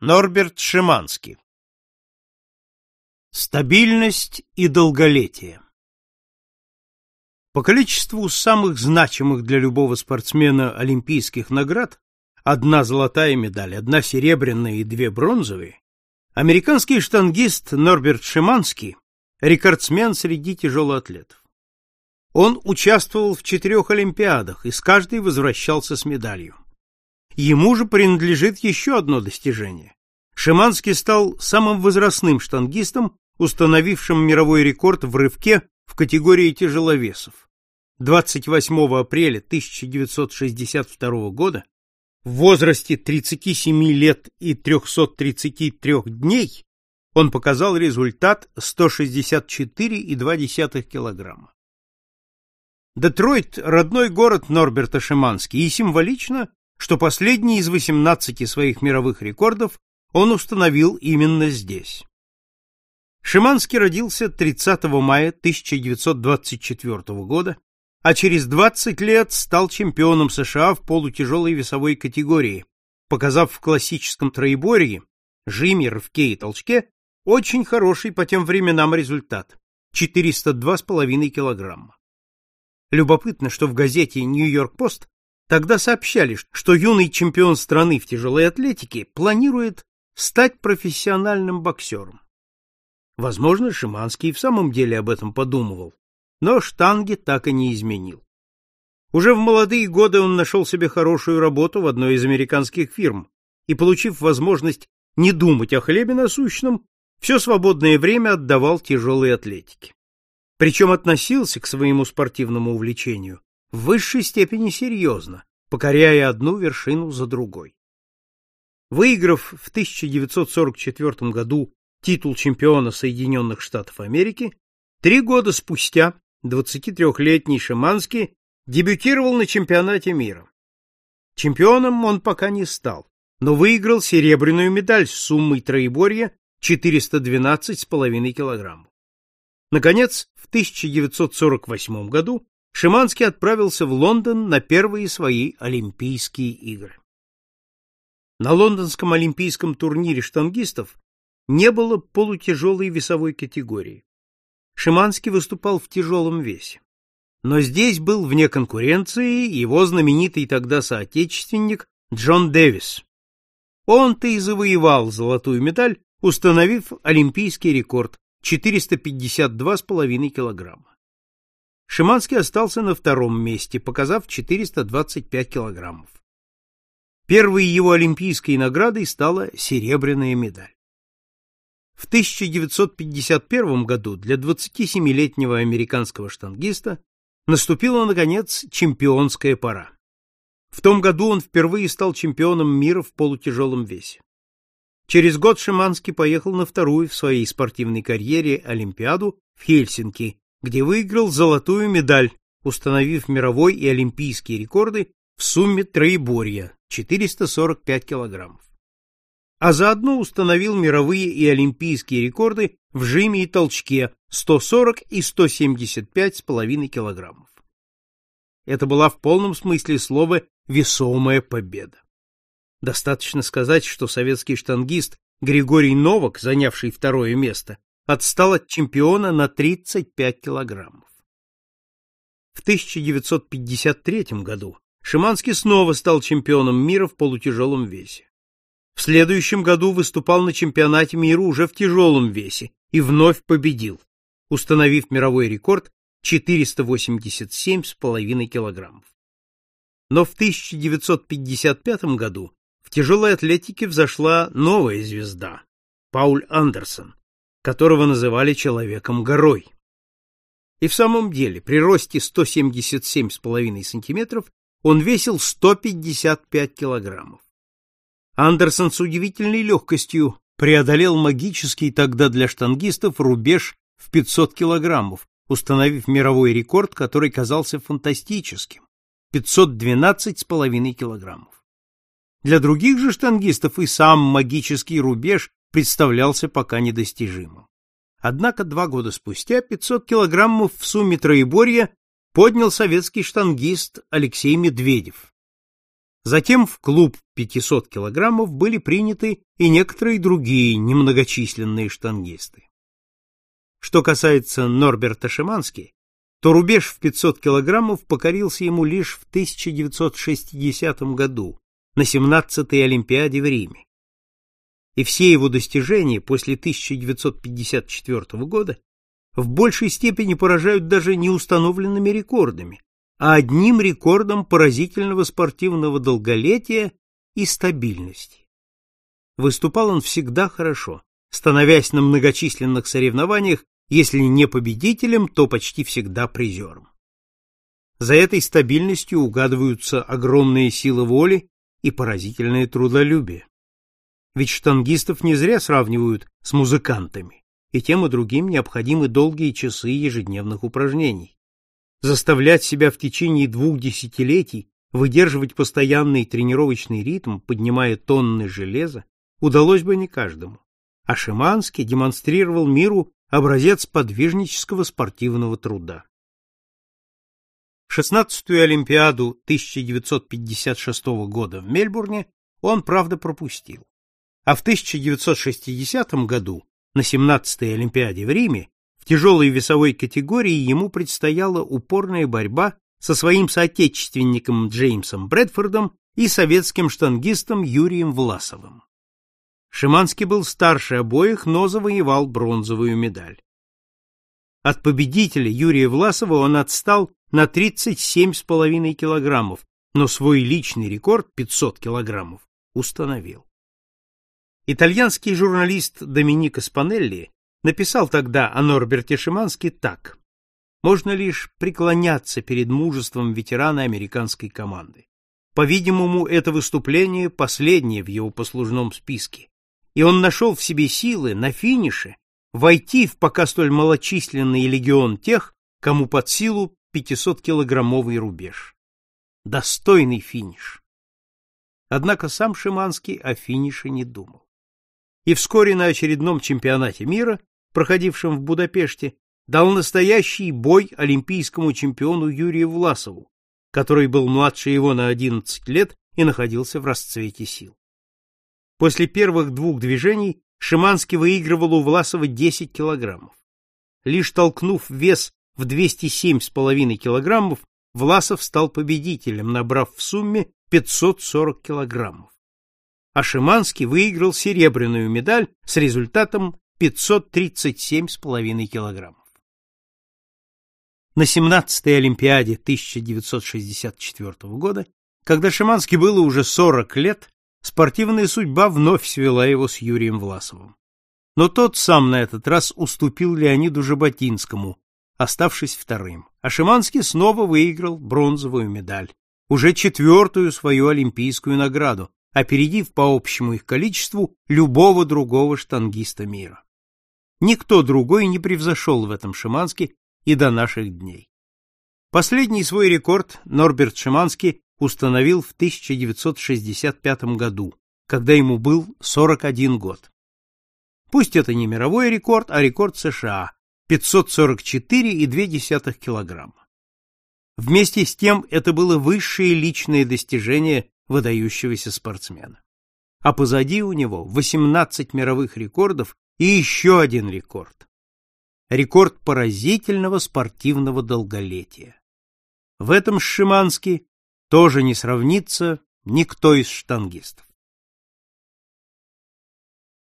Норберт Шиманский Стабильность и долголетие По количеству самых значимых для любого спортсмена олимпийских наград одна золотая медаль, одна серебряная и две бронзовые, американский штангист Норберт Шиманский рекордсмен среди тяжелоатлетов. Он участвовал в четырех олимпиадах и с каждой возвращался с медалью. Ему же принадлежит еще одно достижение. Шиманский стал самым возрастным штангистом, установившим мировой рекорд в рывке в категории тяжеловесов. 28 апреля 1962 года в возрасте 37 лет и 333 дней он показал результат 164,2 килограмма. Детройт – родной город Норберта Шимански, и символично, что последний из 18 своих мировых рекордов он установил именно здесь. Шиманский родился 30 мая 1924 года, а через 20 лет стал чемпионом США в полутяжелой весовой категории, показав в классическом троеборье, жиме, рывке и толчке очень хороший по тем временам результат – 402,5 килограмма. Любопытно, что в газете «Нью-Йорк-Пост» тогда сообщали, что юный чемпион страны в тяжелой атлетике планирует стать профессиональным боксером. Возможно, Шиманский в самом деле об этом подумывал, но штанги так и не изменил. Уже в молодые годы он нашел себе хорошую работу в одной из американских фирм и, получив возможность не думать о хлебе насущном, все свободное время отдавал тяжелой атлетике. Причем относился к своему спортивному увлечению в высшей степени серьезно, покоряя одну вершину за другой. Выиграв в 1944 году титул чемпиона Соединенных Штатов Америки, три года спустя 23-летний Шиманский дебютировал на чемпионате мира. Чемпионом он пока не стал, но выиграл серебряную медаль с суммой троеборья 412,5 килограммов. Наконец, в 1948 году Шиманский отправился в Лондон на первые свои Олимпийские игры. На лондонском олимпийском турнире штангистов не было полутяжелой весовой категории. Шиманский выступал в тяжелом весе. Но здесь был вне конкуренции его знаменитый тогда соотечественник Джон Дэвис. Он-то и завоевал золотую медаль установив олимпийский рекорд 452,5 килограмма. Шиманский остался на втором месте, показав 425 килограммов. Первой его олимпийской наградой стала серебряная медаль. В 1951 году для 27-летнего американского штангиста наступила, наконец, чемпионская пора. В том году он впервые стал чемпионом мира в полутяжелом весе. Через год Шиманский поехал на вторую в своей спортивной карьере Олимпиаду в Хельсинки, где выиграл золотую медаль, установив мировой и олимпийские рекорды в сумме троеборья 445 килограммов. А заодно установил мировые и олимпийские рекорды в жиме и толчке 140 и 175,5 килограммов. Это была в полном смысле слова весомая победа. Достаточно сказать, что советский штангист Григорий Новак, занявший второе место, отстал от чемпиона на 35 килограммов. В 1953 году Шиманский снова стал чемпионом мира в полутяжелом весе. В следующем году выступал на чемпионате мира уже в тяжелом весе и вновь победил, установив мировой рекорд 487,5 килограммов. Но в 1955 году в тяжелой атлетике взошла новая звезда Пауль Андерсон, которого называли человеком-горой. И в самом деле, при росте 177,5 сантиметров он весил 155 килограммов. Андерсон с удивительной легкостью преодолел магический тогда для штангистов рубеж в 500 килограммов, установив мировой рекорд, который казался фантастическим – 512,5 килограммов. Для других же штангистов и сам магический рубеж представлялся пока недостижимым. Однако два года спустя 500 килограммов в сумме троеборья поднял советский штангист Алексей Медведев. Затем в клуб 500 килограммов были приняты и некоторые другие немногочисленные штангисты. Что касается Норберта Шимански, то рубеж в 500 килограммов покорился ему лишь в 1960 году на 17-й Олимпиаде в Риме. И все его достижения после 1954 года в большей степени поражают даже неустановленными рекордами, а одним рекордом поразительного спортивного долголетия и стабильности. Выступал он всегда хорошо, становясь на многочисленных соревнованиях, если не победителем, то почти всегда призером. За этой стабильностью угадываются огромные силы воли и поразительное трудолюбие. Ведь штангистов не зря сравнивают с музыкантами, и тем и другим необходимы долгие часы ежедневных упражнений. Заставлять себя в течение двух десятилетий выдерживать постоянный тренировочный ритм, поднимая тонны железа, удалось бы не каждому. А Шиманский демонстрировал миру образец подвижнического спортивного труда. Шестнадцатую Олимпиаду 1956 года в Мельбурне он, правда, пропустил. А в 1960 году, на 17-й Олимпиаде в Риме, в тяжелой весовой категории ему предстояла упорная борьба со своим соотечественником Джеймсом Брэдфордом и советским штангистом Юрием Власовым. Шиманский был старше обоих, но завоевал бронзовую медаль. От победителя Юрия Власова он отстал на 37,5 килограммов, но свой личный рекорд 500 килограммов установил. Итальянский журналист Доминико Спанелли написал тогда о Норберте Шиманске так: можно лишь преклоняться перед мужеством ветерана американской команды. По-видимому, это выступление последнее в его послужном списке, и он нашел в себе силы на финише войти в пока столь малочисленный легион тех, кому под силу 500-килограммовый рубеж. Достойный финиш. Однако сам Шиманский о финише не думал. И вскоре на очередном чемпионате мира, проходившем в Будапеште, дал настоящий бой олимпийскому чемпиону Юрию Власову, который был младше его на 11 лет и находился в расцвете сил. После первых двух движений Шиманский выигрывал у Власова 10 килограммов. Лишь толкнув вес в 207,5 килограммов, Власов стал победителем, набрав в сумме 540 килограммов. А Шиманский выиграл серебряную медаль с результатом 537,5 килограммов. На 17-й Олимпиаде 1964 года, когда Шиманский было уже 40 лет, спортивная судьба вновь свела его с Юрием Власовым. Но тот сам на этот раз уступил Леониду Жаботинскому, оставшись вторым. А Шиманский снова выиграл бронзовую медаль, уже четвертую свою олимпийскую награду, опередив по общему их количеству любого другого штангиста мира. Никто другой не превзошел в этом Шиманский и до наших дней. Последний свой рекорд Норберт Шиманский установил в 1965 году, когда ему был 41 год. Пусть это не мировой рекорд, а рекорд США 544,2 килограмма. Вместе с тем это было высшее личное достижение выдающегося спортсмена. А позади у него 18 мировых рекордов и еще один рекорд. Рекорд поразительного спортивного долголетия. В этом Шиманский тоже не сравнится никто из штангистов.